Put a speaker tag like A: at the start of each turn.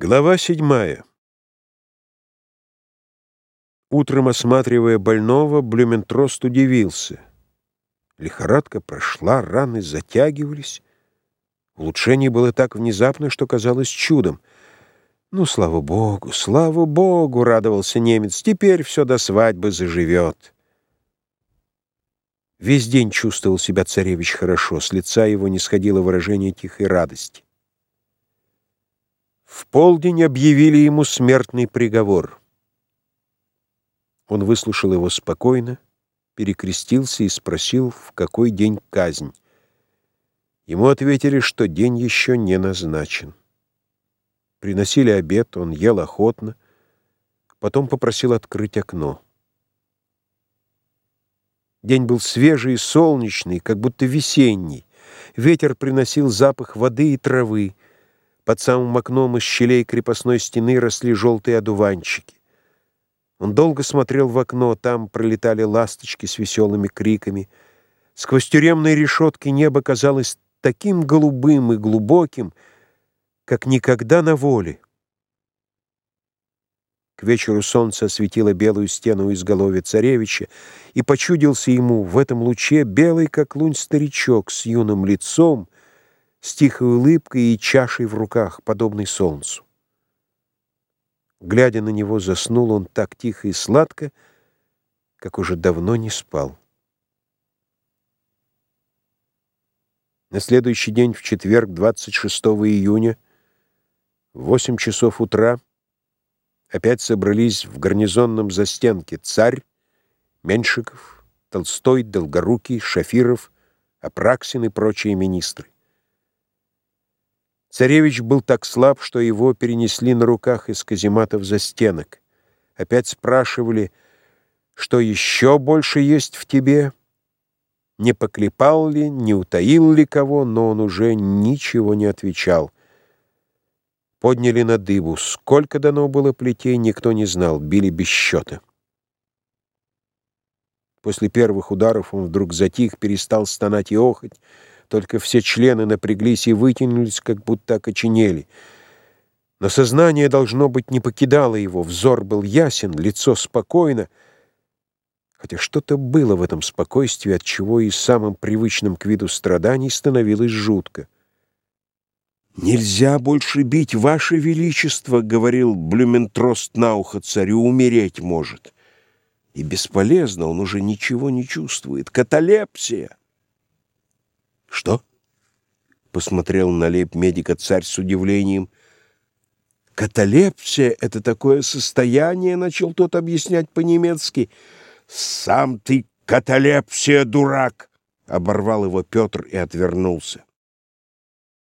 A: Глава седьмая. Утром, осматривая больного, Блюментрост удивился. Лихорадка прошла, раны затягивались. Улучшение было так внезапно, что казалось чудом. «Ну, слава богу, слава богу!» — радовался немец. «Теперь все до свадьбы заживет». Весь день чувствовал себя царевич хорошо, с лица его не сходило выражение тихой радости. В полдень объявили ему смертный приговор. Он выслушал его спокойно, перекрестился и спросил, в какой день казнь. Ему ответили, что день еще не назначен. Приносили обед, он ел охотно, потом попросил открыть окно. День был свежий и солнечный, как будто весенний. Ветер приносил запах воды и травы. Под самым окном из щелей крепостной стены росли желтые одуванчики. Он долго смотрел в окно, там пролетали ласточки с веселыми криками. Сквозь тюремные решетки небо казалось таким голубым и глубоким, как никогда на воле. К вечеру солнце осветило белую стену изголовья царевича, и почудился ему в этом луче белый, как лунь, старичок с юным лицом, с тихой улыбкой и чашей в руках, подобной солнцу. Глядя на него, заснул он так тихо и сладко, как уже давно не спал. На следующий день, в четверг, 26 июня, в 8 часов утра, опять собрались в гарнизонном застенке царь, Меньшиков, Толстой, Долгорукий, Шафиров, Апраксин и прочие министры. Царевич был так слаб, что его перенесли на руках из казематов за стенок. Опять спрашивали, что еще больше есть в тебе? Не поклепал ли, не утаил ли кого, но он уже ничего не отвечал. Подняли на дыбу. Сколько дано было плетей, никто не знал, били без счета. После первых ударов он вдруг затих, перестал стонать и охоть, только все члены напряглись и вытянулись, как будто окоченели. Но сознание, должно быть, не покидало его, взор был ясен, лицо спокойно, хотя что-то было в этом спокойствии, от чего и самым привычным к виду страданий становилось жутко. «Нельзя больше бить, Ваше Величество!» — говорил Блюментрост на ухо царю, — «умереть может». И бесполезно, он уже ничего не чувствует. Каталепсия! «Что?» — посмотрел на леп медика царь с удивлением. «Каталепсия — это такое состояние», — начал тот объяснять по-немецки. «Сам ты каталепсия, дурак!» — оборвал его Петр и отвернулся.